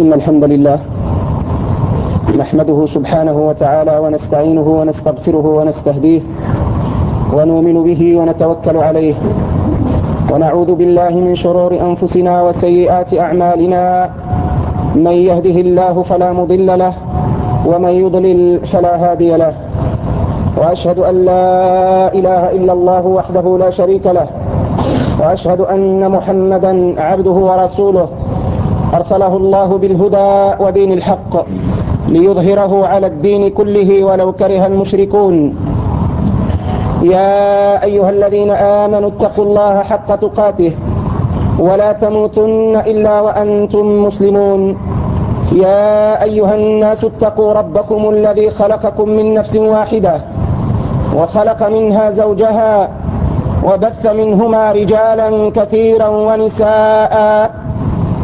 إن الحمد لله نحمده سبحانه وتعالى ونستعينه ونستغفره ونستهديه ونؤمن به ونتوكل عليه ونعوذ بالله من شرور أنفسنا وسيئات أعمالنا من يهده الله فلا مضل له ومن يضلل فلا هادي له وأشهد أن لا إله إلا الله وحده لا شريك له وأشهد أن محمدا عبده ورسوله أرسله الله بالهدى ودين الحق ليظهره على الدين كله ولو كره المشركون. يا أيها الذين آمنوا اتقوا الله حق تقاته ولا تموتن إلا وأنتم مسلمون. يا أيها الناس اتقوا ربكم الذي خلقكم من نفس واحدة وخلق منها زوجها وبث منهما رجالا كثيرا ونساء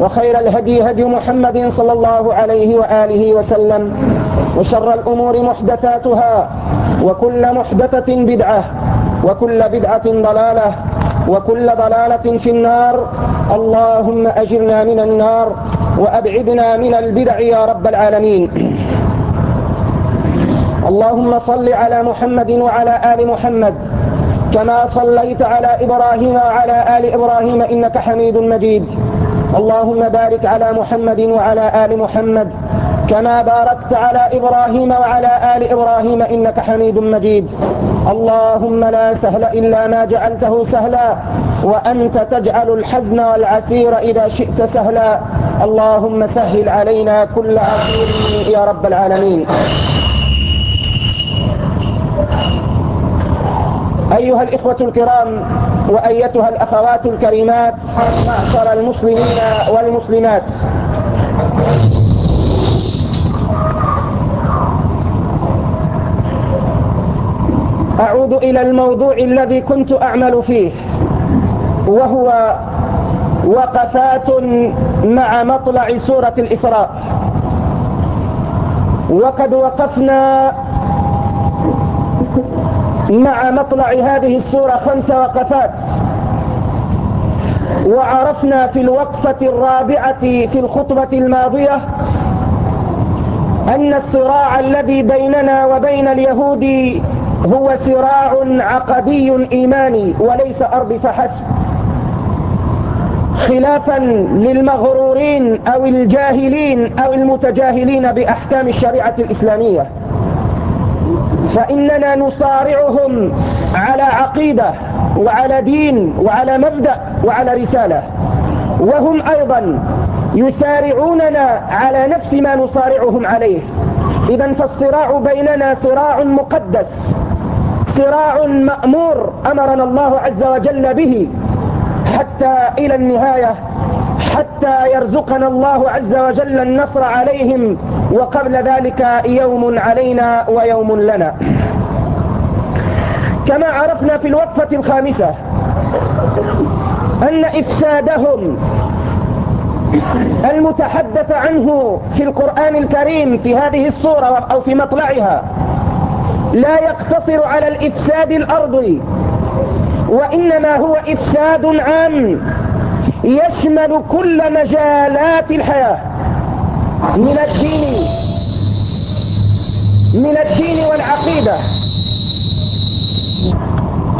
وخير الهدي هدي محمد صلى الله عليه وآله وسلم وشر الأمور محدثاتها وكل محدثة بدعة وكل بدعة ضلالة وكل ضلالة في النار. اللهم أجرنا من النار وأبعدنا من البدع يا رب العالمين. اللهم صل على محمد وعلى آل محمد كما صليت على إبراهيم وعلى آل إبراهيم إنك حميد مجيد. اللهم بارك على محمد وعلى آل محمد كما باركت على إبراهيم وعلى آل إبراهيم إنك حميد مجيد. اللهم لا سهل إلا ما جعلته سهلا وأنت تجعل الحزن والعسير إذا شئت سهلا. اللهم سهل علينا كل عسير يا رب العالمين. أيها الإخوة الكرام وأيتها الأخوات الكريمات معشر المسلمين والمسلمات. أعود إلى الموضوع الذي كنت أعمل فيه وهو وقفات مع مطلع سورة الإسراء. وقد وقفنا مع مطلع هذه السورة خمس وقفات. وعرفنا في الوقفة الرابعة في الخطبة الماضية أن الصراع الذي بيننا وبين اليهود هو صراع عقدي إيماني وليس أرض فحسب. خلافا للمغرورين أو الجاهلين أو المتجاهلين بأحكام الشريعة الإسلامية. فإننا نصارعهم على عقيدة وعلى دين وعلى مبدأ وعلى رسالة. وهم أيضا يسارعوننا على نفس ما نصارعهم عليه. إذا فالصراع بيننا صراع مقدس صراع مأمور أمرنا الله عز وجل به حتى إلى النهاية. يرزقنا الله عز وجل النصر عليهم وقبل ذلك يوم علينا ويوم لنا. كما عرفنا في الوقفة الخامسة أن إفسادهم المتحدث عنه في القرآن الكريم في هذه الصورة أو في مطلعها لا يقتصر على الإفساد الأرضي وإنما هو إفساد عام. يشمل كل مجالات الحياة. من الدين من الدين والعقيدة.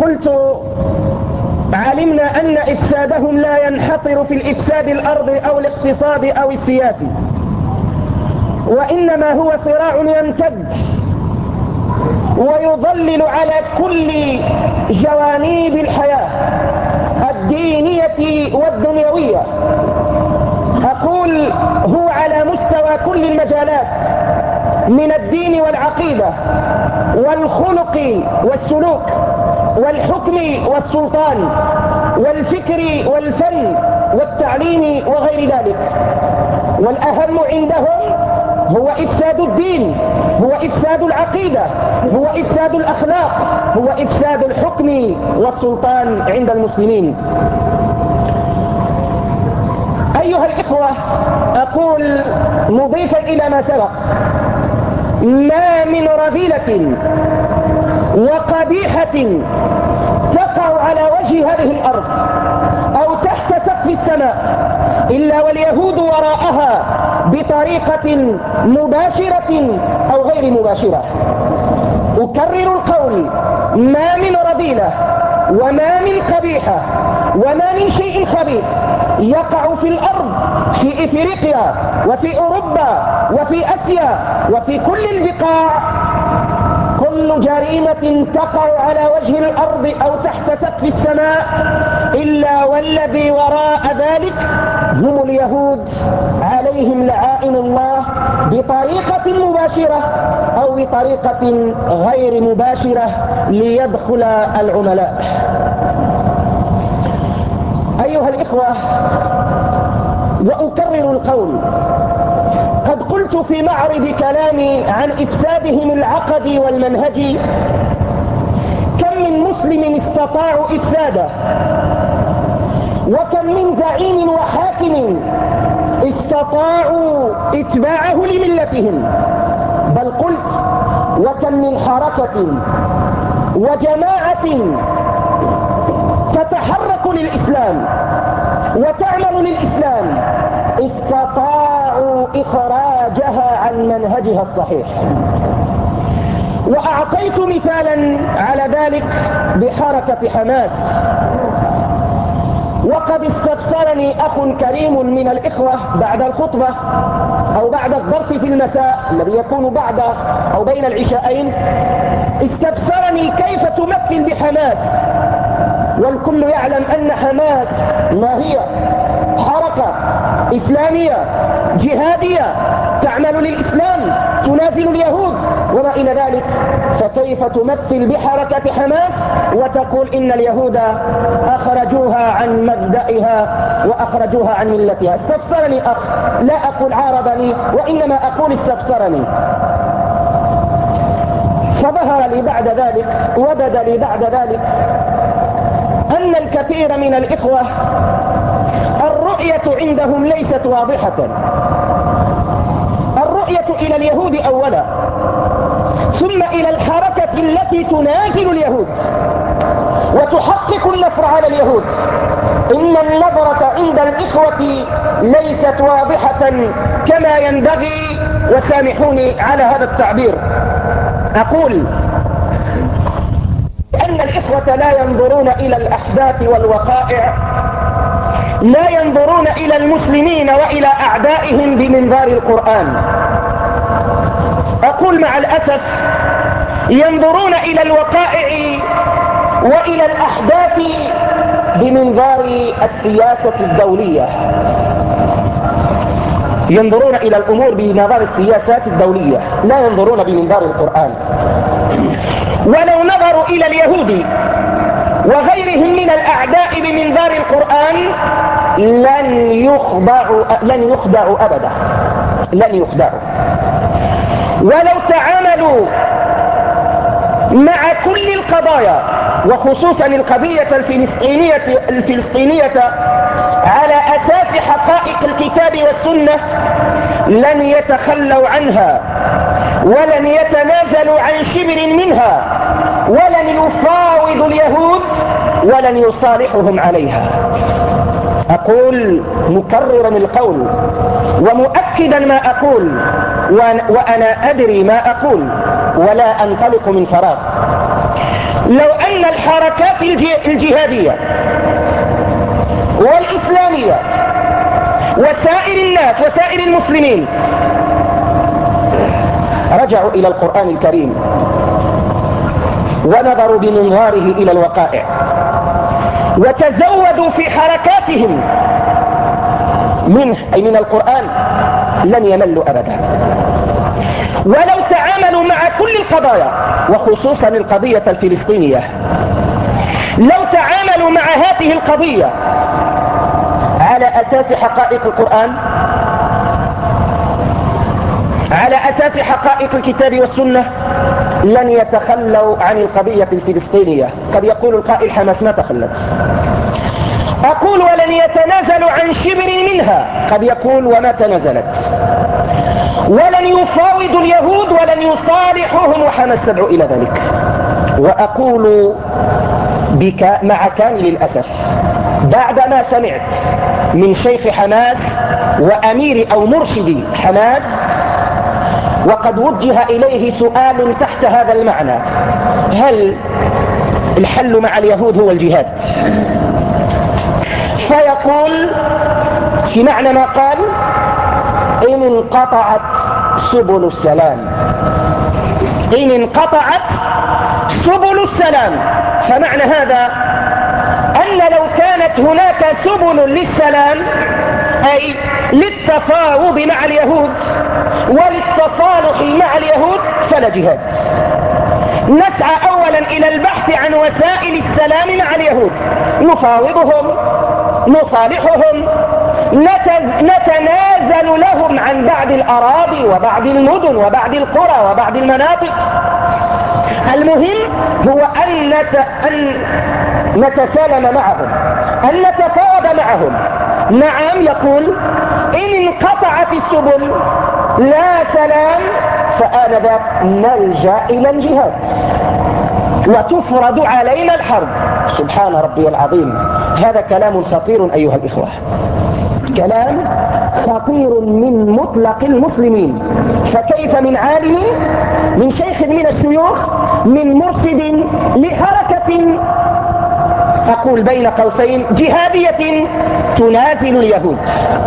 قلت علمنا أن إفسادهم لا ينحصر في الإفساد الأرضي أو الاقتصادي أو السياسي. وإنما هو صراع يمتد ويضلل على كل جوانب الحياة. الدينية والدنيوية. أقول هو على مستوى كل المجالات من الدين والعقيدة والخلق والسلوك والحكم والسلطان والفكر والفن والتعليم وغير ذلك. والأهم عندهم هو إفساد الدين هو إفساد العقيدة هو إفساد الأخلاق هو إفساد الحكم والسلطان عند المسلمين. أيها الإخوة أقول مضيفا إلى ما سبق. ما من رذيلة وقبيحة تقع على وجه هذه الأرض أو تحت سقف السماء إلا واليهود وراءها بطريقة مباشرة أو غير مباشرة. أكرر القول ما من رذيلة وما من قبيحة وما من شيء خبيث يقع في الأرض في إفريقيا وفي أوروبا وفي أسيا وفي كل البقاع. كل جريمة تقع على وجه الأرض أو تحت سقف السماء إلا والذي وراء ذلك هم اليهود. عليهم لعائن الله بطريقة مباشرة أو بطريقة غير مباشرة ليدخل العملاء. أيها الإخوة وأكرر القول. قد قلت في معرض كلامي عن إفسادهم العقدي والمنهجي كم من مسلم استطاعوا إفساده وكم من زعيم وحاكم استطاعوا اتباعه لملتهم. بل قلت وكم من حركة وجماعة تتحرك للإسلام وتعمل للإسلام استطاعوا إخراجها عن منهجها الصحيح. وأعطيت مثالا على ذلك بحركة حماس. وقد استفسرني أخ كريم من الإخوة بعد الخطبة أو بعد الدرس في المساء الذي يكون بعد أو بين العشاءين. استفسرني كيف تمثل بحماس والكل يعلم أن حماس ما هي؟ حركة إسلامية جهادية تعمل للإسلام تنازل اليهود. وما إلى ذلك فكيف تمثل بحركة حماس وتقول إن اليهود أخرجوها عن مبدئها وأخرجوها عن ملتها؟ استفسرني أخ لا أقول عارضني وإنما أقول استفسرني. فظهر لي بعد ذلك وبدأ لي بعد ذلك أن الكثير من الإخوة الرؤية عندهم ليست واضحة. الرؤية إلى اليهود أولا. ثم إلى الحركة التي تنازل اليهود وتحقق النصر على اليهود. إن النظرة عند الإخوة ليست واضحة كما ينبغي وسامحوني على هذا التعبير. أقول أن الإخوة لا ينظرون إلى الأحداث والوقائع لا ينظرون إلى المسلمين وإلى أعدائهم بمنظار القرآن. أقول مع الأسف ينظرون إلى الوقائع وإلى الأحداث بمنظار السياسة الدولية. ينظرون إلى الأمور بمنظار السياسات الدولية لا ينظرون بمنظار القرآن. ولو نظروا إلى اليهود وغيرهم من الأعداء بمنظار القرآن لن يخضعوا, لن يخدعوا أبدا. لن يخدعوا ولو تعاملوا مع كل القضايا وخصوصا القضية الفلسطينية, الفلسطينية على أساس حقائق الكتاب والسنة لن يتخلوا عنها ولن يتنازلوا عن شبر منها ولن يفاوض اليهود ولن يصالحهم عليها. أقول مكررا القول ومؤكدا ما أقول وأنا أدري ما أقول ولا أنطلق من فراغ. لو أن الحركات الجهادية والإسلامية وسائر الناس وسائر المسلمين رجعوا إلى القرآن الكريم ونظروا بمنظاره إلى الوقائع وتزودوا في حركاتهم منه أي من القرآن. لن يملوا أبدا. ولو تعاملوا مع كل القضايا وخصوصا القضية الفلسطينية لو تعاملوا مع هذه القضية على أساس حقائق القرآن على أساس حقائق الكتاب والسنة لن يتخلوا عن القضية الفلسطينية. قد يقول القائل حماس ما تخلت. أقول ولن يتنازلوا عن شبر منها. قد يقول وما تنازلت. ولن يفاوض اليهود ولن يصالحهم وحماس تدعو إلى ذلك. وأقول بك مع كامل الأسف بعدما سمعت من شيخ حماس وأمير أو مرشد حماس وقد وجه إليه سؤال تحت هذا المعنى. هل الحل مع اليهود هو الجهاد؟ فيقول في معنى ما قال إن انقطعت سبل السلام. إن انقطعت سبل السلام. فمعنى هذا أن لو كانت هناك سبل للسلام أي للتفاوض مع اليهود وللتصالح مع اليهود فلا جهاد. نسعى أولا إلى البحث عن وسائل السلام مع اليهود. نفاوضهم. نصالحهم نتنازل لهم عن بعض الأراضي وبعض المدن وبعض القرى وبعض المناطق. المهم هو أن, نت... أن نتسالم معهم أن نتفاوض معهم. نعم يقول إن انقطعت السبل لا سلام فآنذاك نلجأ إلى الجهاد. وتفرض علينا الحرب. سبحان ربي العظيم. هذا كلام خطير أيها الإخوة. كلام خطير من مطلق المسلمين. فكيف من عالم؟ من شيخ من الشيوخ من مرشد لحركة. أقول بين قوسين جهادية تنازل اليهود.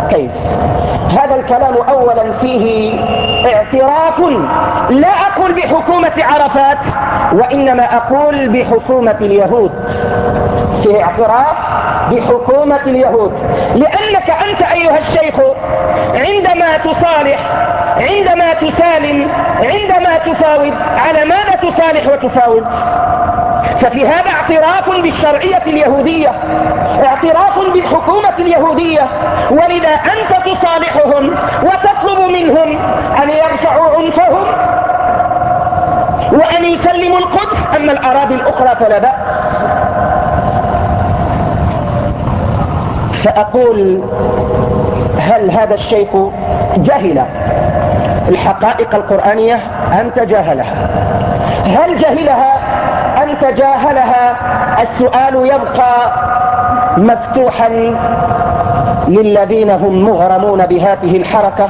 كيف؟ هذا الكلام أولا فيه اعتراف. لا أقول بحكومة عرفات وإنما أقول بحكومة اليهود. فيه اعتراف بحكومة اليهود. لأنك أنت أيها الشيخ عندما تصالح عندما تسالم عندما تفاوض على ماذا تصالح وتفاوض؟ ففي هذا اعتراف بالشرعية اليهودية اعتراف بالحكومة اليهودية. ولذا أنت تصالحهم وتطلب منهم أن يرفعوا عنفهم وأن يسلموا القدس. أما الأراضي الأخرى فلا بأس. فأقول هل هذا الشيخ جهل الحقائق القرآنية أم تجاهلها؟ هل جهلها أم تجاهلها؟ السؤال يبقى مفتوحا للذين هم مغرمون بهذه الحركة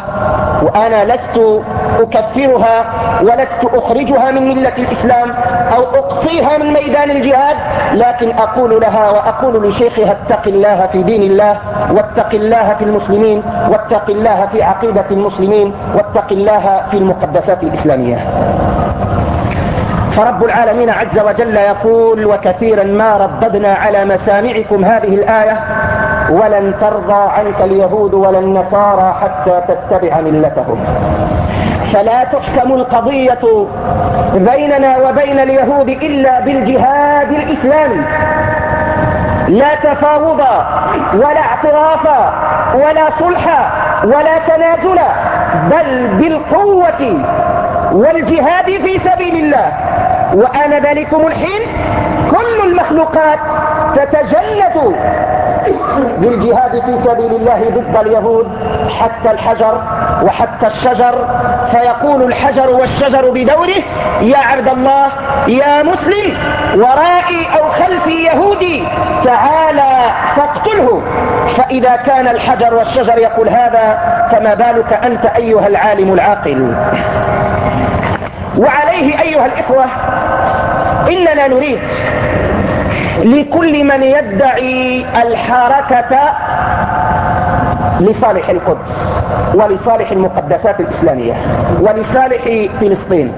وأنا لست أكفرها ولست أخرجها من ملة الإسلام أو أقصيها من ميدان الجهاد لكن أقول لها وأقول لشيخها اتق الله في دين الله واتق الله في المسلمين واتق الله في عقيدة المسلمين واتق الله في المقدسات الإسلامية. فرب العالمين عز وجل يقول وكثيرا ما رددنا على مسامعكم هذه الآية ولن ترضى عنك اليهود ولا النصارى حتى تتبع ملتهم. فلا تحسم القضية بيننا وبين اليهود إلا بالجهاد الإسلامي. لا تفاوض ولا اعتراف ولا صلح ولا تنازل بل بالقوة والجهاد في سبيل الله. وآن ذلكم الحين كل المخلوقات تتجلد للجهاد في سبيل الله ضد اليهود حتى الحجر وحتى الشجر. فيقول الحجر والشجر بدوره يا عبد الله يا مسلم ورائي أو خلفي يهودي تعالى فاقتله. فإذا كان الحجر والشجر يقول هذا فما بالك أنت أيها العالم العاقل؟ وعليه أيها الإخوة إننا نريد لكل من يدعي الحركة لصالح القدس ولصالح المقدسات الإسلامية ولصالح فلسطين.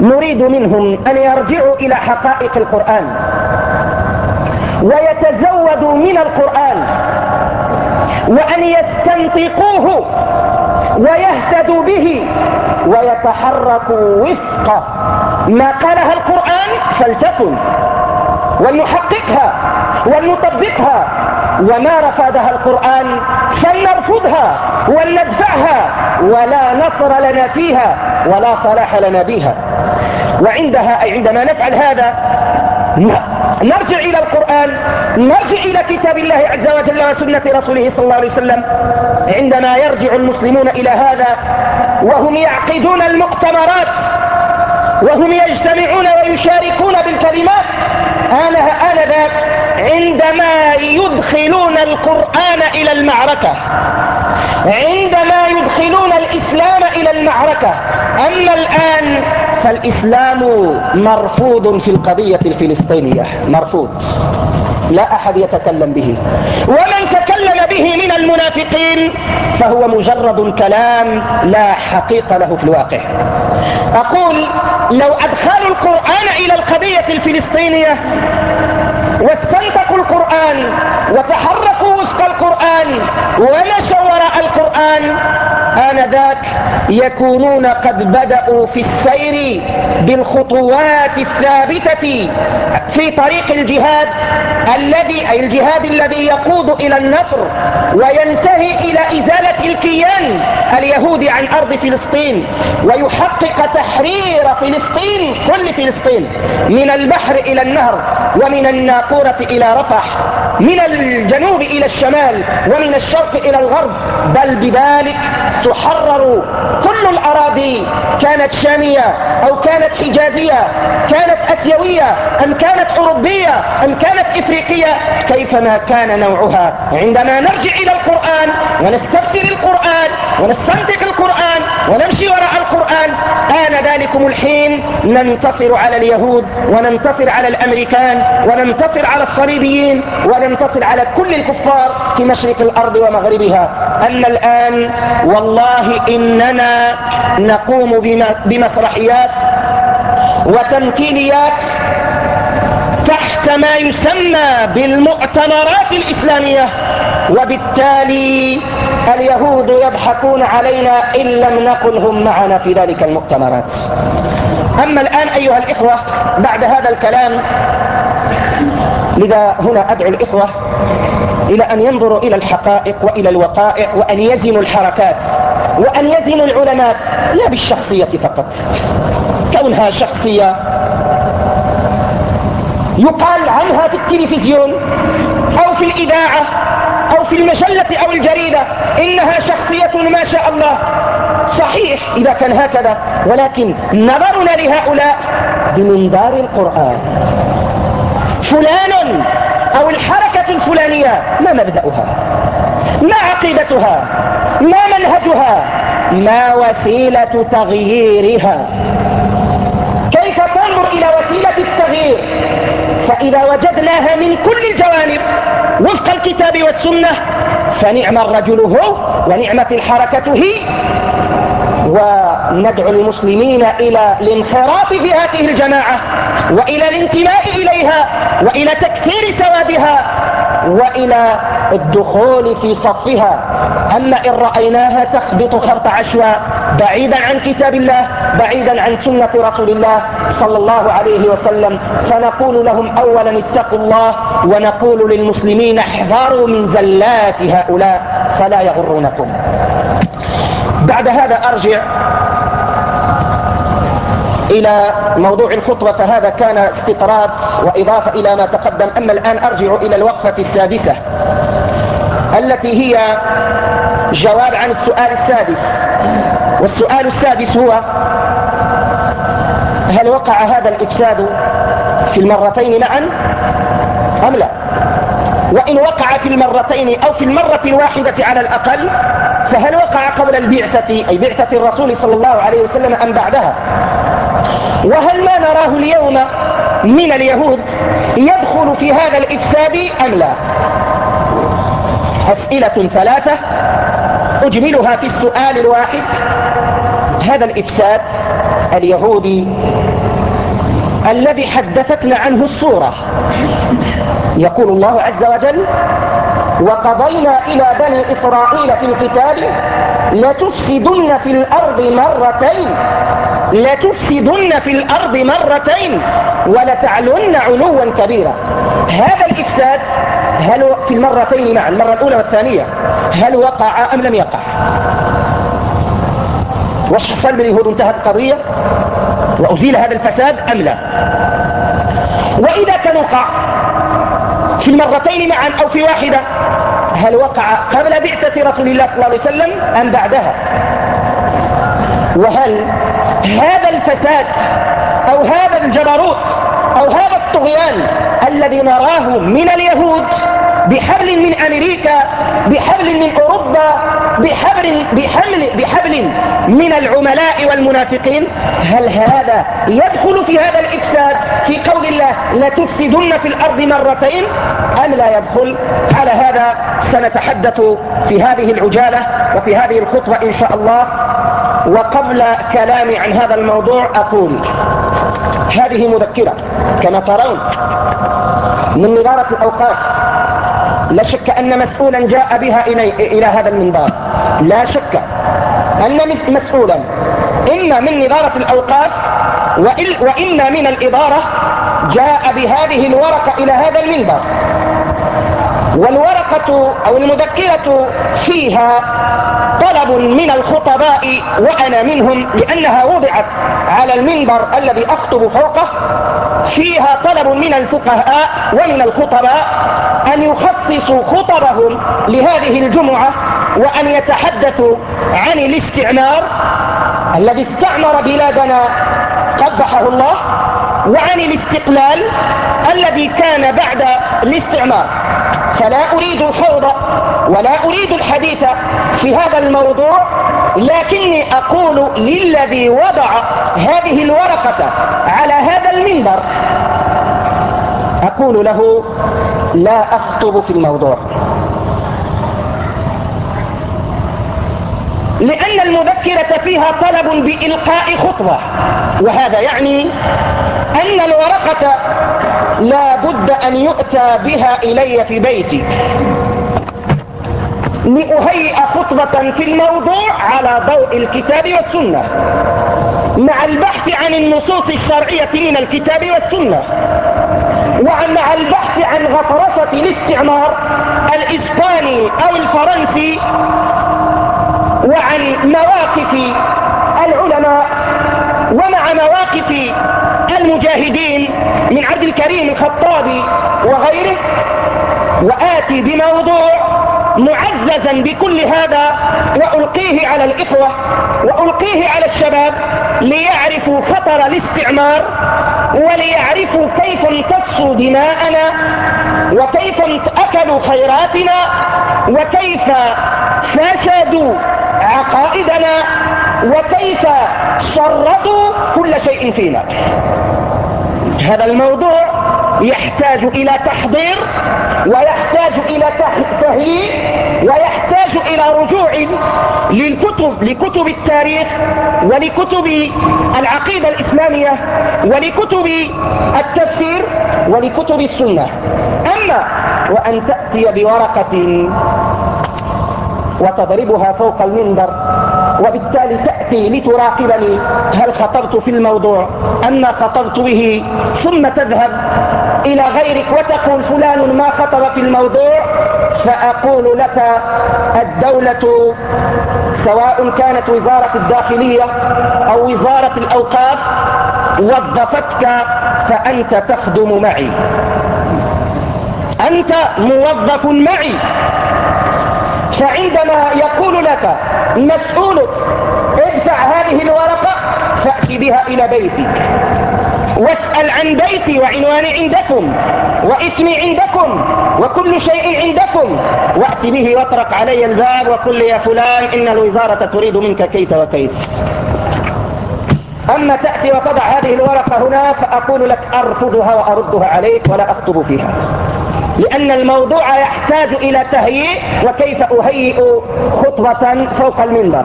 نريد منهم أن يرجعوا إلى حقائق القرآن ويتزودوا من القرآن وأن يستنطقوه ويهتدوا به ويتحركوا وفق ما قالها القرآن فلتكن. ولنحققها ولنطبقها وما رفضها القرآن فلنرفضها ولندفعها ولا نصر لنا فيها ولا صلاح لنا بها. وعندها أي عندما نفعل هذا نرجع إلى القرآن نرجع إلى كتاب الله عز وجل وسنة رسوله صلى الله عليه وسلم. عندما يرجع المسلمون إلى هذا وهم يعقدون المؤتمرات وهم يجتمعون ويشاركون بالكلمات آنها آنذاك عندما يدخلون القرآن إلى المعركة. عندما يدخلون الإسلام إلى المعركة. أما الآن فالإسلام مرفوض في القضية الفلسطينية. مرفوض. لا أحد يتكلم به. ومن تكلم به من المنافقين فهو مجرد كلام لا حقيقة له في الواقع. أقول لو أدخلوا القرآن إلى القضية الفلسطينية واستنطقوا القرآن وتحركوا وفق القرآن ومشوا وراء القرآن آنذاك يكونون قد بدأوا في السير بالخطوات الثابتة في طريق الجهاد الذي أي الجهاد الذي يقود إلى النصر وينتهي إلى إزالة الكيان اليهودي عن أرض فلسطين ويحقق تحرير فلسطين كل فلسطين من البحر إلى النهر ومن الناقورة إلى رفح. من الجنوب إلى الشمال ومن الشرق إلى الغرب بل بذلك تحرر كل الأراضي كانت شامية أو كانت حجازية كانت أسيوية أم كانت أوروبية أم كانت إفريقية كيفما كان نوعها. عندما نرجع إلى القرآن ونستفسر القرآن ونستنطق القرآن ونمشي وراء القرآن آن ذلكم الحين ننتصر على اليهود وننتصر على الأمريكان وننتصر على الصليبيين وننتصر على كل الكفار في مشرق الأرض ومغربها. أما الآن والله إننا نقوم بمسرحيات وتمثيليات تحت ما يسمى بالمؤتمرات الإسلامية. وبالتالي اليهود يضحكون علينا إن لم نقل هم معنا في ذلك المؤتمرات. أما الآن أيها الإخوة بعد هذا الكلام لذا هنا أدعو الإخوة إلى أن ينظروا إلى الحقائق وإلى الوقائع وأن يزنوا الحركات وأن يزنوا العلماء لا بالشخصية فقط. كونها شخصية يقال عنها في التلفزيون أو في الإذاعة أو في المجلة أو الجريدة إنها شخصية ما شاء الله. صحيح إذا كان هكذا ولكن نظرنا لهؤلاء بمنظار القرآن. فلان أو الحركة الفلانية ما مبدأها؟ ما عقيدتها؟ ما منهجها؟ ما وسيلة تغييرها؟ كيف تنظر إلى وسيلة التغيير؟ فإذا وجدناها من كل الجوانب وفق الكتاب والسنة فنعم الرجل هو ونعمة الحركة هي وندعو المسلمين إلى الانحراف في هذه الجماعة وإلى الانتماء إليها وإلى تكثير سوادها وإلى الدخول في صفها. أما إن رأيناها تخبط خبط عشواء بعيدا عن كتاب الله بعيدا عن سنة رسول الله صلى الله عليه وسلم فنقول لهم أولا اتقوا الله ونقول للمسلمين احذروا من زلات هؤلاء فلا يغرونكم. بعد هذا أرجع إلى موضوع الخطبة فهذا كان استطراد وإضافة إلى ما تقدم. أما الآن أرجع إلى الوقفة السادسة التي هي جواب عن السؤال السادس. والسؤال السادس هو هل وقع هذا الإفساد في المرتين معا أم لا؟ وإن وقع في المرتين أو في المرة الواحدة على الأقل فهل وقع قبل البعثة أي بعثة الرسول صلى الله عليه وسلم أم بعدها؟ وهل ما نراه اليوم من اليهود يدخل في هذا الإفساد أم لا؟ أسئلة ثلاثة أجملها في السؤال الواحد. هذا الإفساد اليهودي الذي حدثتنا عنه الصورة. يقول الله عز وجل وقضينا إلى بني إسرائيل في الكتاب لتفسدن في الأرض مرتين لتفسدن في الأرض مرتين ولتعلن علوا كبيرا. هذا الإفساد هل في المرتين معا المرة الأولى والثانية هل وقع أم لم يقع؟ وش حصل باليهود انتهت القضية؟ وأزيل هذا الفساد أم لا؟ وإذا كان وقع في المرتين معا أو في واحدة هل وقع قبل بعثة رسول الله صلى الله عليه وسلم أم بعدها؟ وهل هذا الفساد أو هذا الجبروت أو هذا الطغيان الذي نراه من اليهود بحبل من أمريكا بحبل من أوروبا بحبل, بحبل, بحبل من العملاء والمنافقين هل هذا يدخل في هذا الإفساد في قول الله لتفسدن في الأرض مرتين؟ أم لا يدخل؟ على هذا سنتحدث في هذه العجالة وفي هذه الخطوة إن شاء الله. وقبل كلامي عن هذا الموضوع أقول هذه مذكرة كما ترون من نظارة الأوقاف لا شك أن مسؤولا جاء بها إلى هذا المنبر. لا شك أن مسؤولا. إما من نظارة الأوقاف وإما من الإدارة جاء بهذه الورقة إلى هذا المنبر. والورقة أو المذكرة فيها طلب من الخطباء وأنا منهم لأنها وضعت على المنبر الذي أخطب فوقه فيها طلب من الفقهاء ومن الخطباء أن يخصصوا خطبهم لهذه الجمعة وأن يتحدثوا عن الاستعمار الذي استعمر بلادنا قبحه الله. وعن الاستقلال الذي كان بعد الاستعمار. فلا أريد الخوض ولا أريد الحديث في هذا الموضوع لكني أقول للذي وضع هذه الورقة على هذا المنبر أقول له لا أخطب في الموضوع. لأن المذكرة فيها طلب بإلقاء خطبة وهذا يعني أن الورقة لا بد أن يؤتى بها إلي في بيتي. لأهيئ خطبة في الموضوع على ضوء الكتاب والسنة. مع البحث عن النصوص الشرعية من الكتاب والسنة. ومع البحث عن غطرسة الاستعمار الإسباني أو الفرنسي. وعن مواقف العلماء ومع مواقف المجاهدين من عبد الكريم الخطابي وغيره وآتي بموضوع معززا بكل هذا وألقيه على الإخوة وألقيه على الشباب ليعرفوا خطر الاستعمار وليعرفوا كيف امتصوا دماءنا وكيف أكلوا خيراتنا وكيف فسدوا عقائدنا وكيف شردوا كل شيء فينا. هذا الموضوع يحتاج إلى تحضير ويحتاج إلى تهيئ ويحتاج إلى رجوع للكتب لكتب التاريخ ولكتب العقيدة الإسلامية ولكتب التفسير ولكتب السنة. أما وأن تأتي بورقة وتضربها فوق المنبر وبالتالي تأتي لتراقبني هل خطبت في الموضوع أما خطبت به ثم تذهب إلى غيرك وتقول فلان ما خطب في الموضوع فأقول لك الدولة سواء كانت وزارة الداخلية أو وزارة الأوقاف وظفتك فأنت تخدم معي. أنت موظف معي. فعندما يقول لك مسؤولك ادفع هذه الورقة فأتي بها إلى بيتك. واسأل عن بيتي وعنواني عندكم واسمي عندكم وكل شيء عندكم. وأتي به واطرق علي الباب وقل لي يا فلان إن الوزارة تريد منك كيت وكيت. أما تأتي وتضع هذه الورقة هنا فأقول لك أرفضها وأردها عليك ولا أخطب فيها. لأن الموضوع يحتاج إلى تهيئ وكيف أهيئ خطبة فوق المنبر.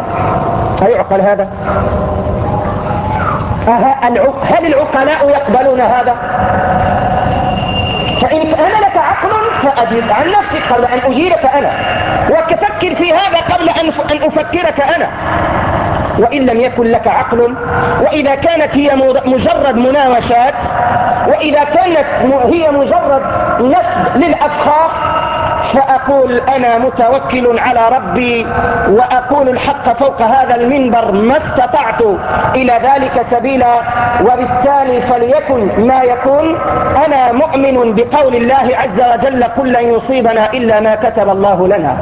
أيعقل هذا؟ هل العقلاء يقبلون هذا؟ فإن أنا لك عقل فأجيب عن نفسك قبل أن أجيبك أنا وكفكر في هذا قبل أن أفكرك أنا. وإن لم يكن لك عقل وإذا كانت هي مجرد مناوشات وإذا كانت هي مجرد نسب للأفخاخ فأقول أنا متوكل على ربي وأقول الحق فوق هذا المنبر ما استطعت إلى ذلك سبيلا وبالتالي فليكن ما يكون أنا مؤمن بقول الله عز وجل كل لن يصيبنا إلا ما كتب الله لنا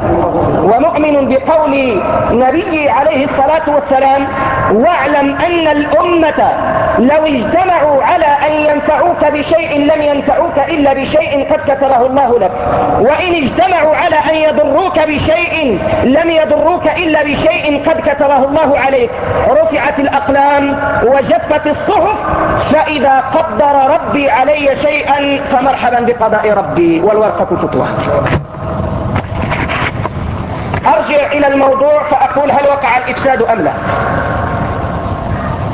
ومؤمن بقول نبي عليه الصلاة والسلام واعلم أن الأمة لو اجتمعوا على أن ينفعوك بشيء لم ينفعوك إلا بشيء قد كتبه الله لك وإن اجتمعوا على أن يضروك بشيء لم يضروك إلا بشيء قد كتبه الله عليك. رفعت الأقلام وجفت الصحف فإذا قدر ربي علي شيئا فمرحبا بقضاء ربي والورقة فتوى أرجع إلى الموضوع فأقول هل وقع الإفساد أم لا؟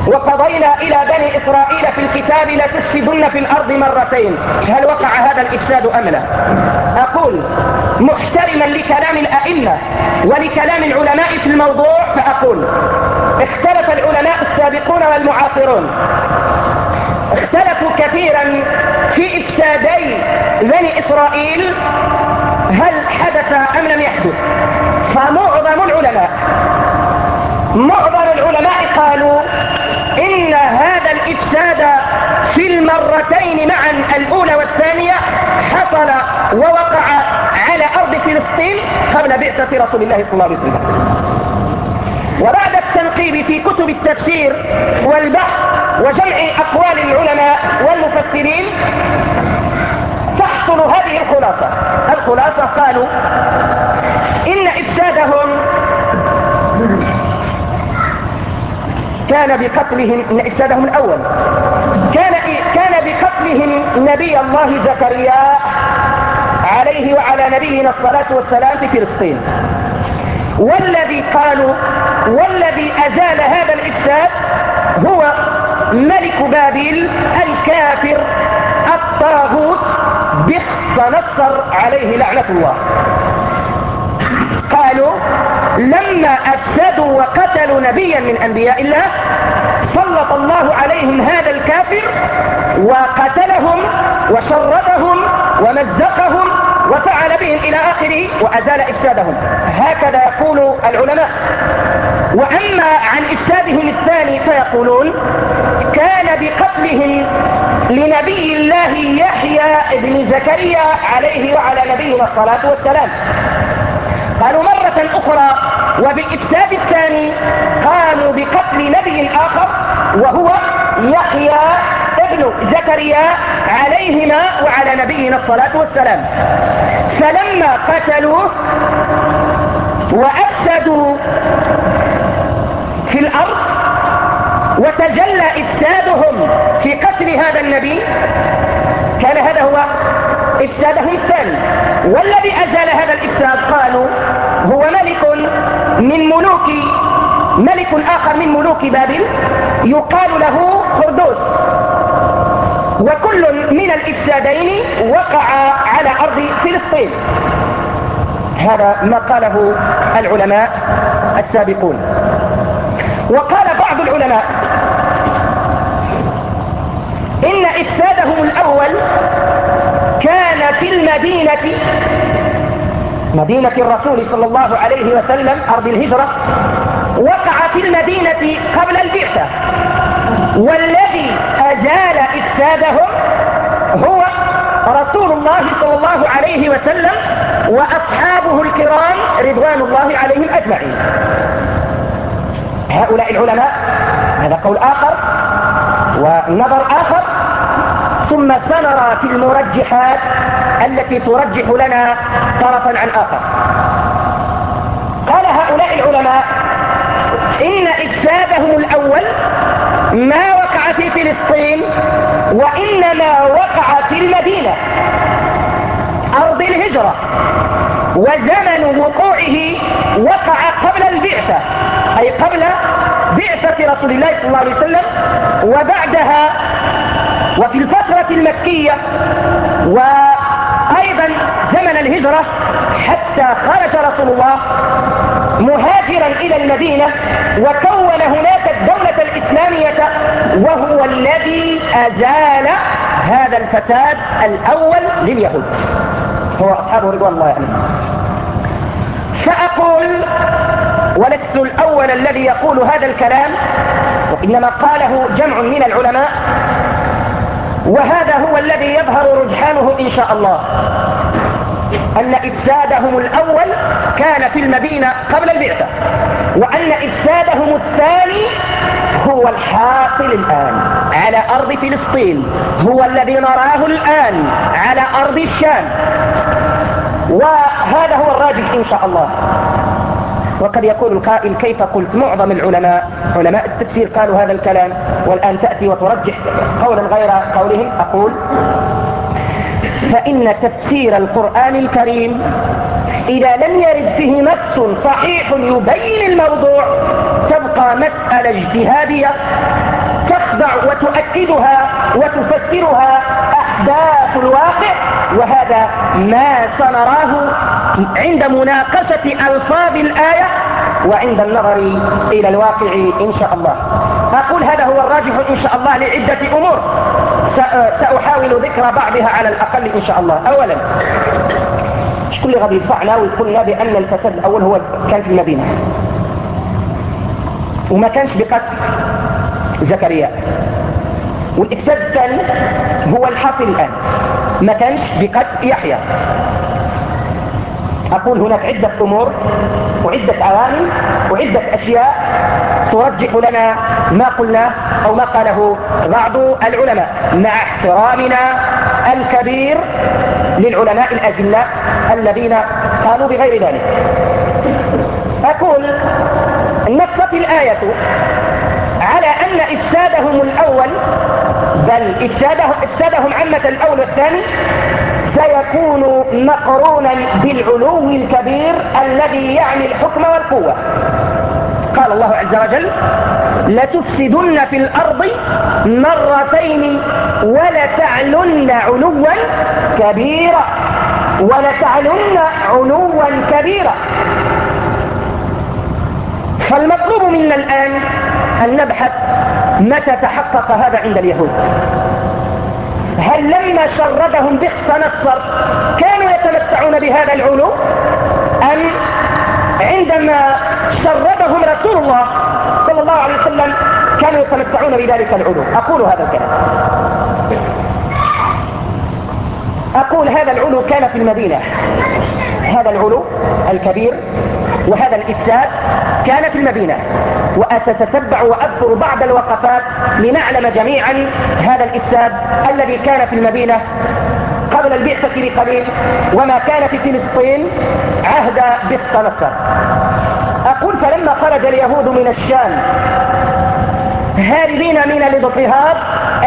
وقضينا إلى بني إسرائيل في الكتاب لتفسدن في الأرض مرتين. هل وقع هذا الإفساد أم لا؟ أقول محترما لكلام الأئمة ولكلام العلماء في الموضوع فأقول اختلف العلماء السابقون والمعاصرون. اختلفوا كثيرا في إفسادي بني إسرائيل هل حدث أم لم يحدث؟ فمعظم العلماء معظم العلماء قالوا هذا الإفساد في المرتين معا الأولى والثانية حصل ووقع على أرض فلسطين قبل بعثة رسول الله صلى الله عليه وسلم. وبعد التنقيب في كتب التفسير والبحث وجمع أقوال العلماء والمفسرين تحصل هذه الخلاصة. الخلاصة قالوا إن إفسادهم كان بقتلهم إفسادهم الأول. كان, كان بقتلهم نبي الله زكريا عليه وعلى نبينا الصلاة والسلام في فلسطين. والذي قالوا والذي أزال هذا الإفساد هو ملك بابل الكافر الطاغوت بختنصر عليه لعنة الله. لما أفسدوا وقتلوا نبيا من أنبياء الله سلط الله عليهم هذا الكافر وقتلهم وشردهم ومزقهم وفعل بهم إلى آخره وأزال إفسادهم. هكذا يقول العلماء. وأما عن إفسادهم الثاني فيقولون كان بقتلهم لنبي الله يحيى بن زكريا عليه وعلى نبينا الصلاة والسلام. قالوا مرة أخرى وبالإفساد الثاني قالوا بقتل نبي آخر وهو يحيى ابن زكريا عليهما وعلى نبينا الصلاة والسلام. فلما قتلوه وأفسدوا في الأرض وتجلى إفسادهم في قتل هذا النبي كان هذا هو إفسادهم الثاني. والذي أزال هذا الإفساد قالوا هو ملك من ملوك ملك آخر من ملوك بابل يقال له خردوس. وكل من الإفسادين وقع على أرض فلسطين. هذا ما قاله العلماء السابقون. وقال بعض العلماء إن إفسادهم الأول كان في المدينة مدينة الرسول صلى الله عليه وسلم أرض الهجرة وقع في المدينة قبل البعثة. والذي أزال إفسادهم هو رسول الله صلى الله عليه وسلم وأصحابه الكرام رضوان الله عليهم أجمعين. هؤلاء العلماء هذا قول آخر ونظر آخر ثم سنرى في المرجحات التي ترجح لنا طرفا عن آخر. قال هؤلاء العلماء إن إفسادهم الأول ما وقع في فلسطين وإنما وقع في المدينة أرض الهجرة وزمن وقوعه وقع قبل البعثة أي قبل بعثة رسول الله صلى الله عليه وسلم وبعدها وفي الفترة المكية وأيضا زمن الهجرة حتى خرج رسول الله مهاجرا إلى المدينة وكون هناك الدولة الإسلامية وهو الذي أزال هذا الفساد الأول لليهود هو أصحابه رضوان الله عليهم يعني. فأقول ولست الأول الذي يقول هذا الكلام وإنما قاله جمع من العلماء وهذا هو الذي يظهر رجحانه إن شاء الله. أن إفسادهم الأول كان في المدينة قبل البعثة وأن إفسادهم الثاني هو الحاصل الآن على أرض فلسطين هو الذي نراه الآن على أرض الشام. وهذا هو الراجح إن شاء الله. وقد يقول القائل كيف قلت معظم العلماء علماء التفسير قالوا هذا الكلام والآن تأتي وترجح قولا غير قولهم. أقول فإن تفسير القرآن الكريم إذا لم يرد فيه نص صحيح يبين الموضوع تبقى مسألة اجتهادية تخضع وتؤكدها وتفسرها أحداث الواقع وهذا ما سنراه عند مناقشة ألفاظ الآية وعند النظر إلى الواقع إن شاء الله. أقول هذا هو الراجح إن شاء الله لعدة أمور. سأحاول ذكر بعضها على الأقل إن شاء الله. أولا شكون اللي غادي يدفعنا ويقولنا بأن الفساد الأول هو كان في المدينة. وما كانش بقتل زكريا. والإفساد الثاني الحاصل الآن. ما كانش بقتل يحيى. أقول هناك عدة أمور وعدة عوامل وعدة أشياء ترجح لنا ما قلناه أو ما قاله بعض العلماء. مع احترامنا الكبير للعلماء الأجلاء الذين قالوا بغير ذلك. أقول نصت الآية أن إفسادهم الأول بل إفسادهم, إفسادهم عامة الأول والثاني سيكون مقرونا بالعلو الكبير الذي يعني الحكم والقوة. قال الله عز وجل لتفسدن في الأرض مرتين ولتعلن علوا كبيرا ولتعلن علوا كبيرا. فالمطلوب منا الآن أن نبحث متى تحقق هذا عند اليهود. هل لما شردهم بخت نصر كانوا يتمتعون بهذا العلو؟ أم عندما شردهم رسول الله صلى الله عليه وسلم كانوا يتمتعون بذلك العلو؟ أقول هذا الكلام. أقول هذا العلو كان في المدينة. هذا العلو الكبير وهذا الإفساد كان في المدينة وأستتبع وأذكر بعض الوقفات لنعلم جميعا هذا الإفساد الذي كان في المدينة قبل البعثة بقليل وما كان في فلسطين عهد بخت نصر أقول فلما خرج اليهود من الشام هاربين من الاضطهاد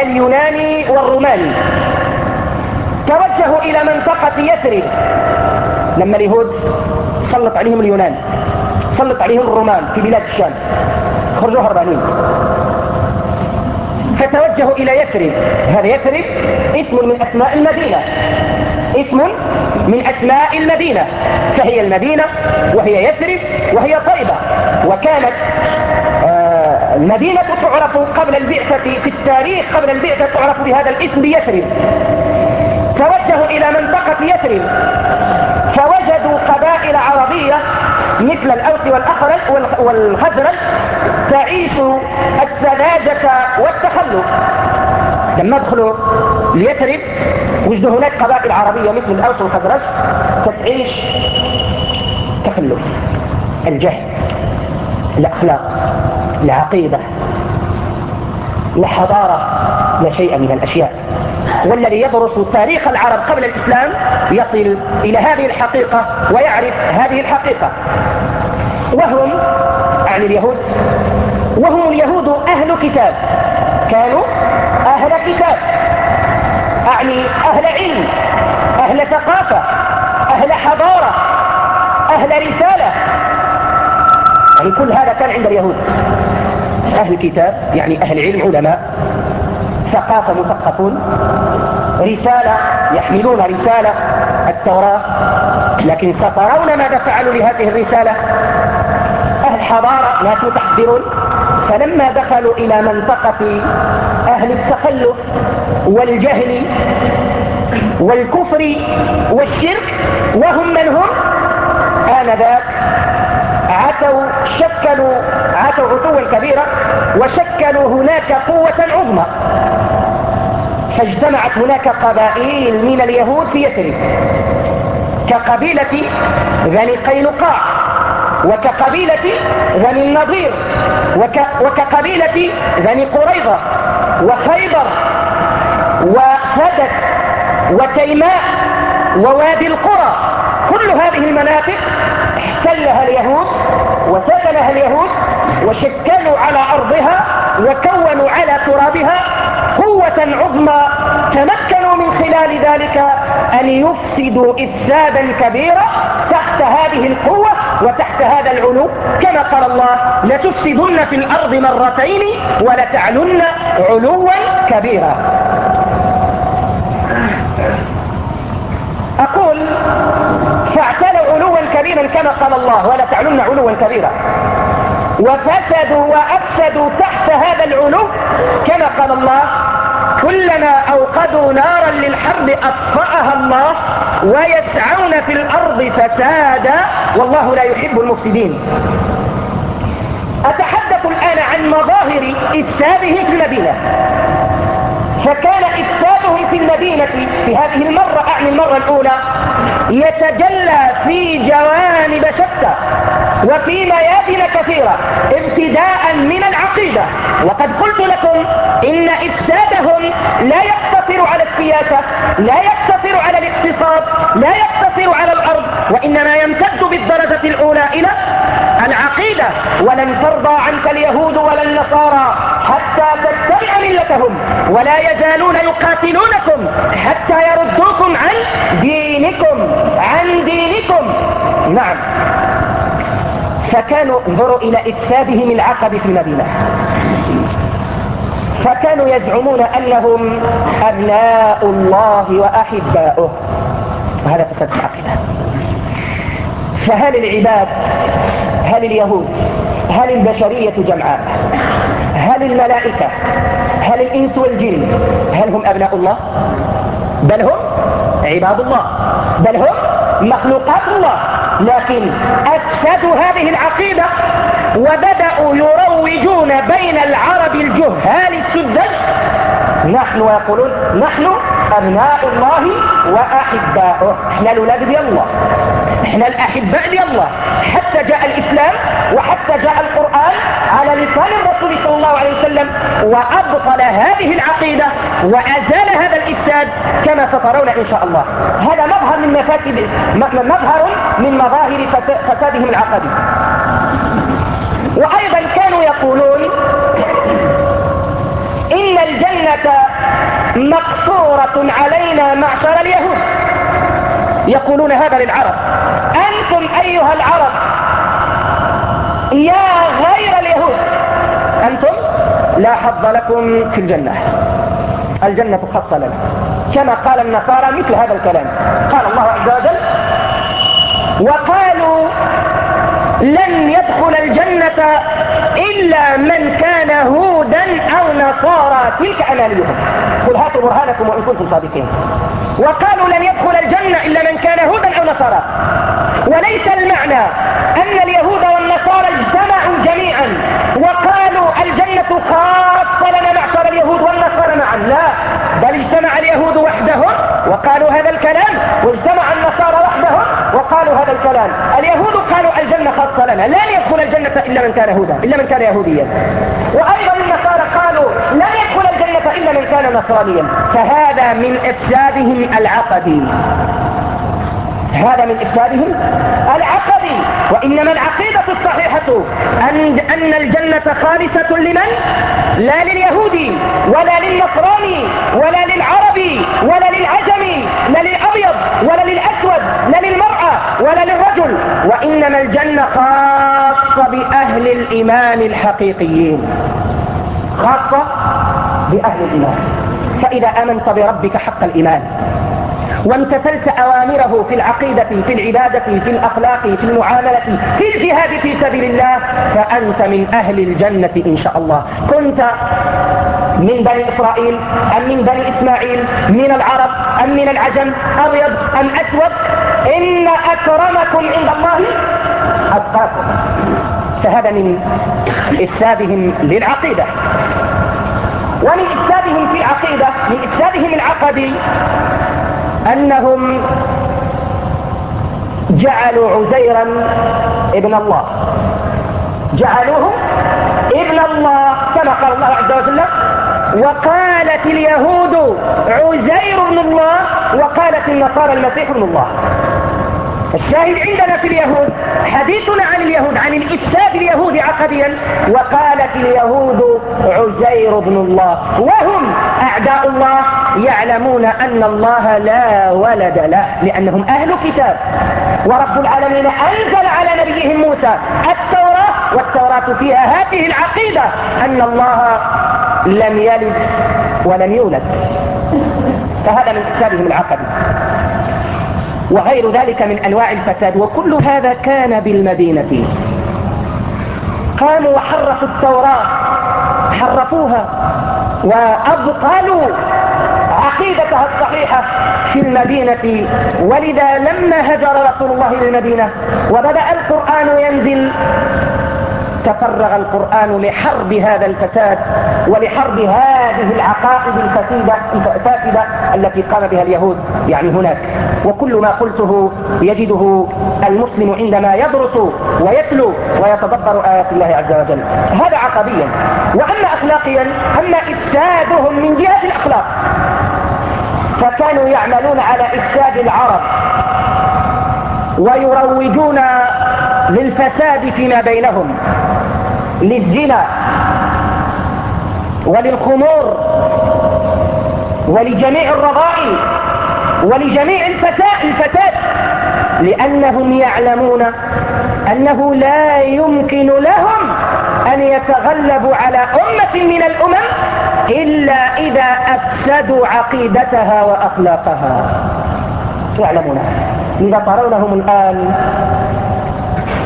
اليوناني والروماني توجهوا إلى منطقة يثرب لما اليهود سلط عليهم اليونان. سلط عليهم الرومان في بلاد الشام. خرجوا هربانين. فتوجهوا إلى يثرب. هذا يثرب اسم من أسماء المدينة. اسم من أسماء المدينة. فهي المدينة وهي يثرب وهي طيبة. وكانت آه، المدينة تعرف قبل البعثة في التاريخ قبل البعثة تعرف بهذا الاسم بيثرب. توجهوا إلى منطقة يثرب. فوجدوا قبائل عربية مثل الأوس والخزرج تعيش السذاجة والتخلف. لما دخلوا ليثرب وجدوا هناك قبائل عربية مثل الأوس والخزرج تعيش تخلف. الجهل الأخلاق العقيدة الحضارة لا شيء من الأشياء. والذي يدرس تاريخ العرب قبل الإسلام يصل إلى هذه الحقيقة ويعرف هذه الحقيقة. وهم أعني اليهود. وهم اليهود أهل كتاب. كانوا أهل كتاب. أعني أهل علم أهل ثقافة أهل حضارة أهل رسالة. يعني كل هذا كان عند اليهود. أهل كتاب يعني أهل علم علماء. ثقافة مثقفون رسالة يحملون رسالة التوراة. لكن سترون ماذا فعلوا لهذه الرسالة؟ أهل حضارة ناس متحضرون. فلما دخلوا إلى منطقة أهل التخلف والجهل والكفر والشرك وهم من هم؟ آنذاك. عتوا شكلوا عتوا عتوا كبيرا وشكلوا هناك قوة عظمى. فاجتمعت هناك قبائل من اليهود في يثرب كقبيلة بني قينقاع وكقبيلة بني النضير وك وكقبيلة بني قريظة وخيبر وفدك وتيماء ووادي القرى. كل هذه المناطق احتلها اليهود وسكنها اليهود وشكلوا على أرضها وكونوا على ترابها قوة عظمى تمكنوا من خلال ذلك أن يفسدوا إفسادا كبيرا تحت هذه القوة وتحت هذا العلو. كما قال الله لتفسدن في الأرض مرتين ولتعلن علوا كبيرا أقول فاعتلوا كبيرا كما قال الله ولا تعلن علوا كبيرا. وفسدوا وأفسدوا تحت هذا العلو كما قال الله كلما أوقدوا نارا للحرب أطفأها الله ويسعون في الأرض فسادا والله لا يحب المفسدين. أتحدث الآن عن مظاهر إفسادهم في المدينة. فكان المدينة في هذه المرة أعني المرة الأولى يتجلى في جوانب شتى وفي ميادن كثيرة ابتداء من العقيدة. وقد قلت لكم إن إفسادهم لا يقتصر على السياسة لا يقتصر على الاقتصاد لا يقتصر على الأرض وإنما يمتد بالدرجة الأولى إلى العقيدة ولن ترضى عنك اليهود ولا النصارى حتى تتبع ملتهم ولا يزالون يقاتلونكم حتى يردوكم عن دينكم عن دينكم. نعم. فكانوا انظروا إلى إفسادهم العقد في المدينة. فكانوا يزعمون أنهم أبناء الله وأحباؤه. وهذا فساد العقيدة. فهل العباد هل اليهود هل البشرية جمعاء؟ هل الملائكة؟ هل الإنس والجن؟ هل هم أبناء الله؟ بل هم عباد الله بل هم مخلوقات الله. لكن أفسدوا هذه العقيدة وبدأوا يروجون بين العرب الجهال السدج نحن يقولون نحن أبناء الله وأحباؤه. إحنا الأولاد ديال الله إحنا الأحباء ديال الله. حتى جاء الإسلام وحتى جاء القرآن على لسان الرسول صلى الله عليه وسلم وأبطل هذه العقيدة وأزال هذا الإفساد كما سترون إن شاء الله. هذا مظهر من مفاسد مظهر من مظاهر فسادهم العقدي. وأيضا كانوا يقولون إن الجنة مقصورة علينا معشر اليهود. يقولون هذا للعرب. أنتم أيها العرب يا غير اليهود. أنتم لا حظ لكم في الجنة. الجنة خاصة لنا. كما قال النصارى مثل هذا الكلام. قال الله عز وجل وقالوا لن يدخل الجنة إلا من كان هودا أو نصارى. تلك أمانيهم. قل هاتوا برهانكم وإن كنتم صادقين. وقالوا لن يدخل الجنة إلا من كان هودا أو نصارى. وليس المعنى أن اليهود والنصارى اجتمعوا جميعا وقالوا الجنة خاصة لنا معشر اليهود والنصارى معا. لا بل اجتمع اليهود وحدهم وقالوا هذا الكلام واجتمع النصارى وحدهم وقالوا هذا الكلام. اليهود قالوا الجنة خاصة لنا لن يدخل الجنة إلا من كان هودا إلا من كان يهوديا. وأيضا النصارى قالوا لن يدخل إلا من كان نصرانيا فهذا من إفسادهم العقدي. هذا من إفسادهم العقدي. وإنما العقيدة الصحيحة أن, أن الجنة خالصة لمن؟ لا لليهودي ولا للنصراني ولا للعربي ولا للعجمي لا للأبيض ولا للأسود لا للمرأة ولا للرجل. وإنما الجنة خاصة بأهل الإيمان الحقيقيين. خاصة بأهل الإيمان. فإذا آمنت بربك حق الإيمان. وامتثلت أوامره في العقيدة في العبادة في الأخلاق في المعاملة في الجهاد في سبيل الله فأنت من أهل الجنة إن شاء الله. كنت من بني إسرائيل أم من بني إسماعيل من العرب أم من العجم أبيض أم أسود؟ إن أكرمكم عند الله أتقاكم. فهذا من إفسادهم للعقيدة. ومن إفسادهم في العقيدة من إفسادهم العقدي أنهم جعلوا عزيرا ابن الله. جعلوه ابن الله كما قال الله عز وجل وقالت اليهود عزير ابن الله وقالت النصارى المسيح ابن الله. الشاهد عندنا في اليهود حديثنا عن اليهود عن الإفساد اليهود عقديا وقالت اليهود عزير بن الله وهم أعداء الله يعلمون أن الله لا ولد له لأنهم أهل كتاب. ورب العالمين أنزل على نبيهم موسى التوراة والتوراة فيها هذه العقيدة أن الله لم يلد ولم يولد. فهذا من إفسادهم العقدي. وغير ذلك من أنواع الفساد. وكل هذا كان بالمدينة. قاموا وحرفوا التوراة. حرفوها. وأبطلوا عقيدتها الصحيحة في المدينة. ولذا لما هجر رسول الله إلى المدينة وبدأ القرآن ينزل تفرغ القرآن لحرب هذا الفساد ولحرب هذه العقائد الفاسدة, الفاسدة التي قام بها اليهود. يعني هناك. وكل ما قلته يجده المسلم عندما يدرس ويتلو ويتدبر آيات الله عز وجل. هذا عقديا. وأما أخلاقيا أما إفسادهم من جهة الأخلاق فكانوا يعملون على إفساد العرب ويروجون للفساد فيما بينهم. للزنا وللخمور ولجميع الرذائل ولجميع الفساد, الفساد. لأنهم يعلمون أنه لا يمكن لهم أن يتغلبوا على أمة من الأمم إلا إذا أفسدوا عقيدتها وأخلاقها. يعلمون. إذا ترونهم الآن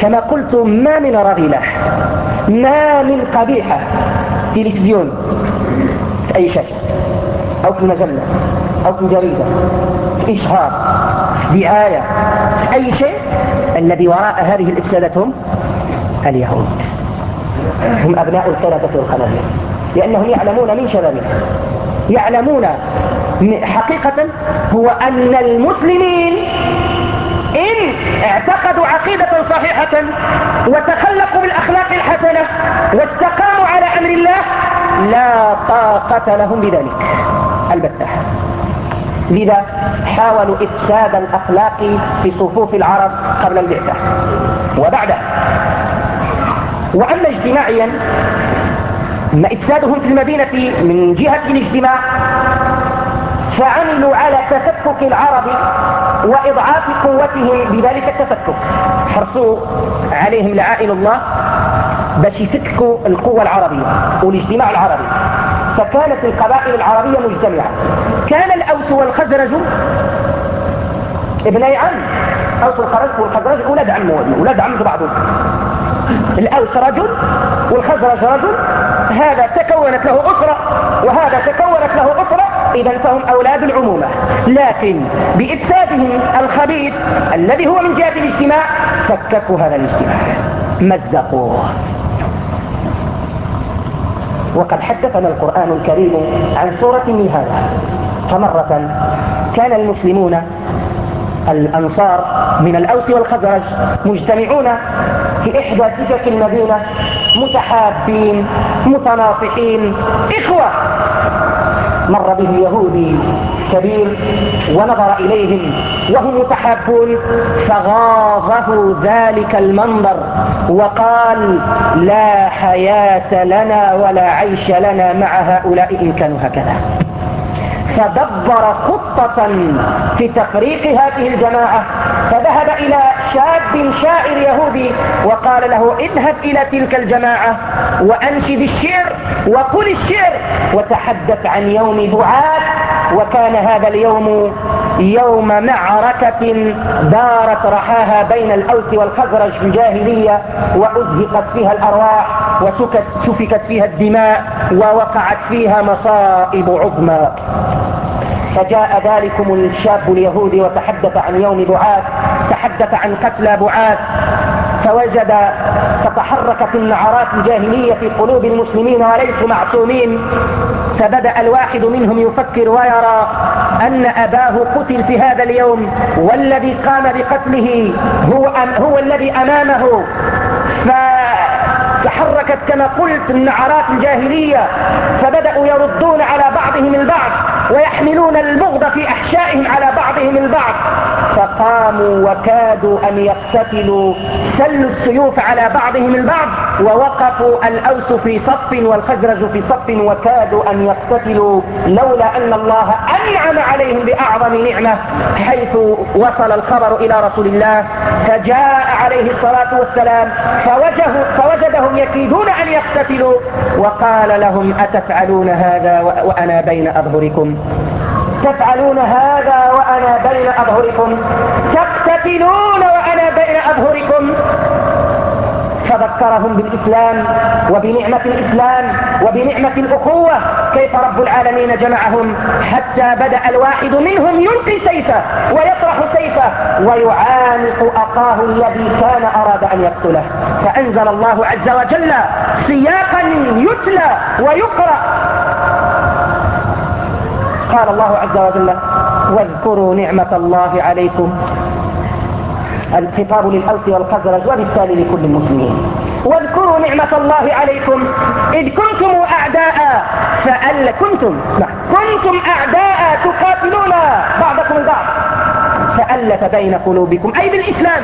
كما قلت ما من رذلة ما من قبيحة تلفزيون في أي شاشة أو في مجلة أو في جريدة في إشهار في دعاية في أي شيء الذي وراء هذه الإفسادات هم اليهود. هم أبناء القردة والخنازير لأنهم يعلمون من شبابنا يعلمون حقيقة هو أن المسلمين إن اعتقدوا عقيدة صحيحة وتخلقوا بالأخلاق الحسنة واستقاموا على أمر الله لا طاقة لهم بذلك. البتة. لذا حاولوا إفساد الأخلاق في صفوف العرب قبل البعثة. وبعده وأما اجتماعيا ما إفسادهم في المدينة من جهة الاجتماع فعملوا على تفكك العرب وإضعاف قوتهم بذلك التفكك. حرصوا عليهم لعائل الله. باش يفككوا القوة العربية والاجتماع العربي. فكانت القبائل العربية مجتمعة. كان الأوس والخزرج ابني عم. أوس والخزرج أولاد عم أولاد عم بعضهم. الأوس رجل والخزرج رجل. هذا تكونت له أسرة وهذا تكونت له أسرة. إذا فهم أولاد العمومة. لكن بإفسادهم الخبيث الذي هو من جهة الاجتماع فككوا هذا الاجتماع. مزقوه. وقد حدثنا القرآن الكريم عن سورة من هذا فمرة كان المسلمون الأنصار من الأوس والخزرج مجتمعون في إحدى سكك المدينة متحابين متناصحين إخوة. مر به يهودي كبير ونظر إليهم وهم متحابون فغاضه ذلك المنظر وقال لا حياة لنا ولا عيش لنا مع هؤلاء إن كانوا هكذا. فدبر خطة في تفريق هذه الجماعة فذهب إلى شاب شاعر يهودي وقال له اذهب إلى تلك الجماعة وأنشد الشعر وقل الشعر وتحدث عن يوم بعاث وكان هذا اليوم يوم معركة دارت رحاها بين الأوس والخزرج في الجاهلية وأزهقت فيها الأرواح وسفكت فيها الدماء ووقعت فيها مصائب عظمى. فجاء ذلكم الشاب اليهودي وتحدث عن يوم بعاث تحدث عن قتلى بعاث فوجد فتحركت النعرات الجاهلية في قلوب المسلمين وليسوا معصومين. فبدأ الواحد منهم يفكر ويرى أن أباه قتل في هذا اليوم والذي قام بقتله هو, هو الذي أمامه. فتحركت كما قلت النعرات الجاهلية فبدأوا يردون على بعضهم البعض. ويحملون البغض في أحشائهم على بعضهم البعض. فقاموا وكادوا أن يقتتلوا سلوا السيوف على بعضهم البعض ووقفوا الأوس في صف والخزرج في صف وكادوا أن يقتتلوا لولا أن الله أنعم عليهم بأعظم نعمة حيث وصل الخبر إلى رسول الله فجاء عليه الصلاة والسلام فوجدهم يكيدون أن يقتتلوا وقال لهم أتفعلون هذا وأنا بين أظهركم؟ تفعلون هذا وأنا بين أظهركم. تقتتلون وأنا بين أظهركم. فذكرهم بالإسلام وبنعمة الإسلام وبنعمة الأخوة. كيف رب العالمين جمعهم؟ حتى بدأ الواحد منهم يلقي سيفه ويطرح سيفه ويعانق أخاه الذي كان أراد أن يقتله. فأنزل الله عز وجل سياقا يتلى ويقرأ قال الله عز وجل واذكروا نعمة الله عليكم الخطاب للأوس والخزرج وبالتالي لكل المسلمين. واذكروا نعمة الله عليكم إذ كنتم أعداء فأل كنتم اسمع كنتم أعداء تقاتلون بعضكم البعض فألف بين قلوبكم. أي بالإسلام.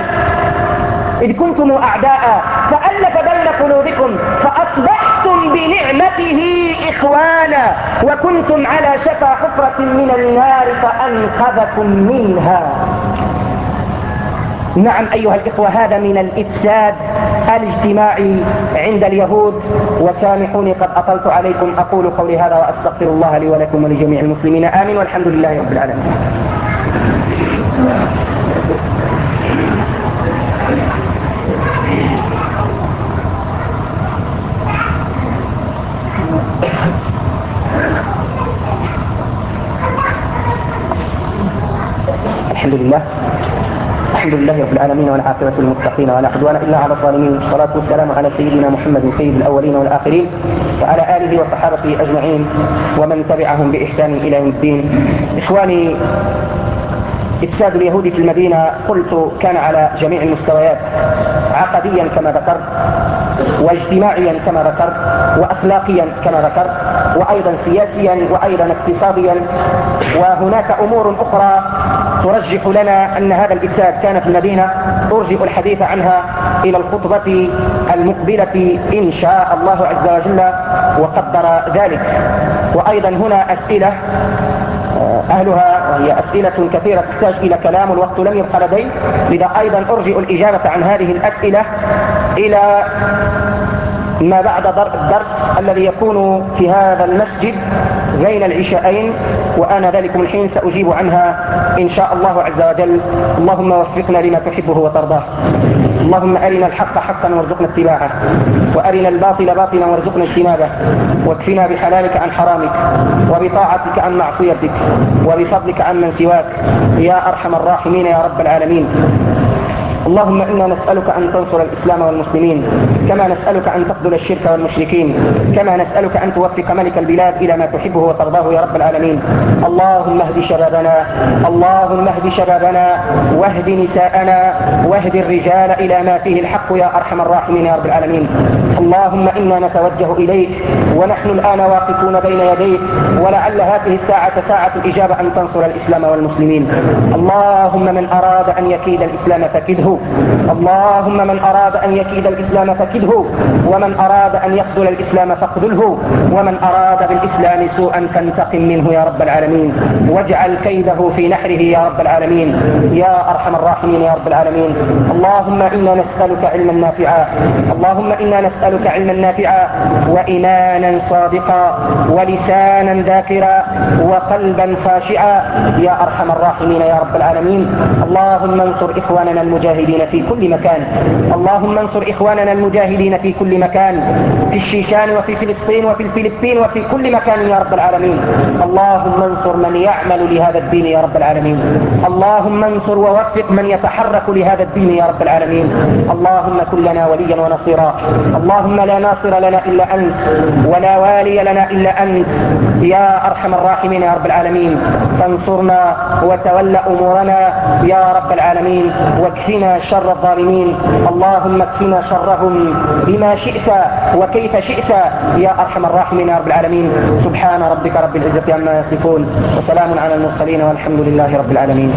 إذ كنتم أعداء فألف بين قلوبكم فأصبحتم بنعمته إخوانا وكنتم على شفا حفرة من النار فأنقذكم منها. نعم أيها الإخوة هذا من الإفساد الاجتماعي عند اليهود وسامحوني قد أطلت عليكم أقول قولي هذا وأستغفر الله لي ولكم ولجميع المسلمين آمين والحمد لله رب العالمين. الحمد لله. الحمد لله رب العالمين والعاقبة للمتقين ولا عدوان إلا على الظالمين. والصلاة والسلام على سيدنا محمد سيد الأولين والآخرين وعلى آله وصحابته أجمعين ومن تبعهم بإحسان إلى يوم الدين. إخواني إفساد اليهود في المدينة قلت كان على جميع المستويات عقديا كما ذكرت. واجتماعيا كما ذكرت وأخلاقيا كما ذكرت وأيضا سياسيا وأيضا اقتصاديا. وهناك أمور أخرى ترجح لنا أن هذا الإفساد كان في المدينة. أرجئ الحديث عنها إلى الخطبة المقبلة إن شاء الله عز وجل وقدر ذلك. وأيضا هنا أسئلة أهلها وهي أسئلة كثيرة تحتاج إلى كلام والوقت لم يبقى لدي. لذا أيضا أرجئ الإجابة عن هذه الأسئلة إلى ما بعد الدرس الذي يكون في هذا المسجد بين العشاءين وأنا ذلكم الحين سأجيب عنها إن شاء الله عز وجل. اللهم وفقنا لما تحبه وترضاه. اللهم أرنا الحق حقا وارزقنا اتباعه وأرنا الباطل باطلا وارزقنا اجتنابه واكفنا بحلالك عن حرامك وبطاعتك عن معصيتك وبفضلك عن من سواك يا أرحم الراحمين يا رب العالمين. اللهم إنا نسألك أن تنصر الإسلام والمسلمين كما نسألك أن تخذل الشرك والمشركين كما نسألك أن توفق ملك البلاد إلى ما تحبه وترضاه يا رب العالمين. اللهم اهد شبابنا اللهم اهد شبابنا واهد نساءنا واهد الرجال إلى ما فيه الحق يا أرحم الراحمين يا رب العالمين. اللهم إنا نتوجه إليك ونحن الآن واقفون بين يديك ولعل هذه الساعة ساعة الإجابة أن تنصر الإسلام والمسلمين. اللهم من أراد أن يكيد الإسلام فكده فكده. اللهم من أراد أن يكيد الإسلام فكده ومن أراد أن يخذل الإسلام فاخذله ومن أراد بالإسلام سوءا فانتقم منه يا رب العالمين. واجعل كيده في نحره يا رب العالمين. يا أرحم الراحمين يا رب العالمين. اللهم إنا نسألك علما نافعا. اللهم إنا نسألك علما نافعا. وإيمانا صادقا. ولسانا ذاكرا. وقلبا خاشعا. يا أرحم الراحمين يا رب العالمين. اللهم انصر إخواننا المجاهدين. في كل مكان. اللهم انصر إخواننا المجاهدين في كل مكان في الشيشان وفي فلسطين وفي الفلبين وفي كل مكان يا رب العالمين. اللهم انصر من يعمل لهذا الدين يا رب العالمين. اللهم انصر ووفق من يتحرك لهذا الدين يا رب العالمين. اللهم كن لنا وليا ونصيرا. اللهم لا ناصر لنا إلا أنت ولا والي لنا إلا أنت. يا أرحم الراحمين يا رب العالمين. فانصرنا وتول أمورنا يا رب العالمين. واكفنا شر الظالمين. اللهم اكفنا شرهم بما شئت وكيف شئت. يا أرحم الراحمين يا رب العالمين. سبحان ربك رب العزة عما يصفون. وسلام على المرسلين والحمد لله رب العالمين.